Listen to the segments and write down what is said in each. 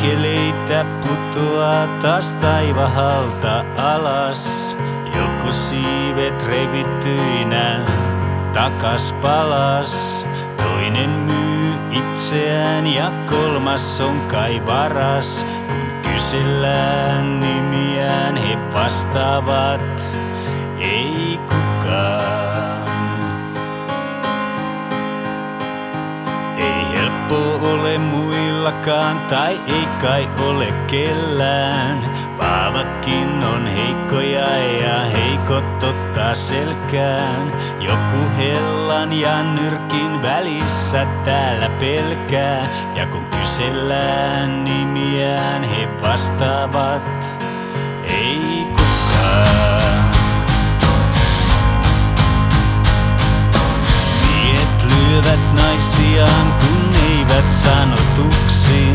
Enkeleitä putoaa taas taivahalta alas. Joku siivet revittyinä takas palas. Toinen myy itseään ja kolmas on kai varas. Kun kysellään nimiään he vastaavat, ei kukaan. Helppo ole muillakaan tai ei kai ole kellään. Vaavatkin on heikkoja ja heikot ottaa selkään. Joku hellan ja nyrkin välissä täällä pelkää. Ja kun kysellään nimiään he vastaavat, ei kukaan. Miehet lyövät eivät sanotuksi.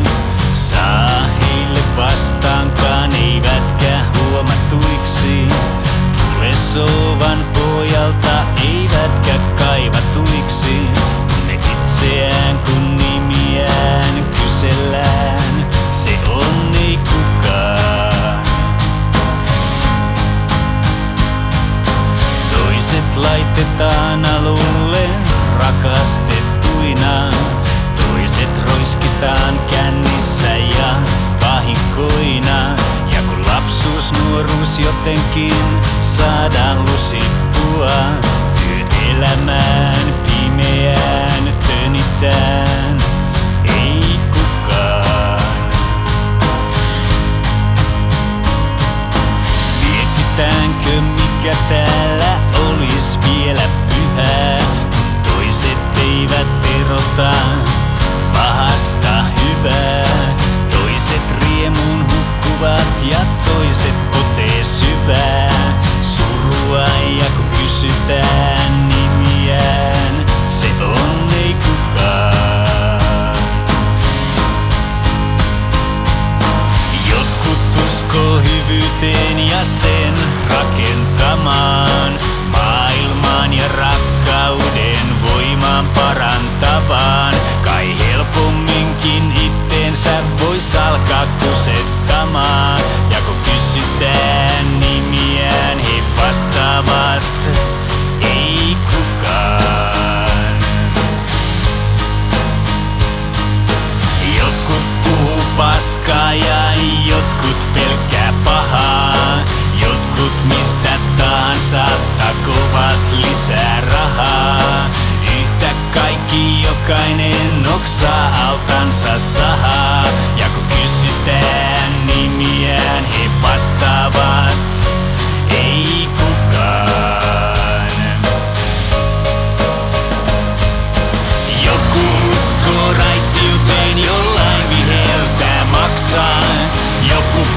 Saa heille vastaankaan, eivätkä huomatuiksi. Tule sovan pojalta, eivätkä kaivatuiksi. Tunne itseään, kun nimiään kysellään. Se on ei kukaan. Toiset laitetaan alulle rakastettuina. Nuoruus jotenkin saadaan lusittua, työelämään pimeään tönitään. Ei kukaan. Mietitäänkö mikä täällä olis vielä pyhää, kun toiset eivät erota pahasta toiset potee syvää surua ja kun kysytään nimiään, se on ei kukaan. Jotkut uskoo hyvyyteen ja sen rakentamaan maailmaan ja rakkauden voimaan parantavaan. Kai helpomminkin itteensä vois alkaa kusettamaan. laittaan saatta kovat lisää rahaa. Yhtä kaikki jokainen oksa altansa sahaa. Ja kun kysytään nimiään, he vastaavat, ei kukaan. Joku uskoo raittiuteen. Joku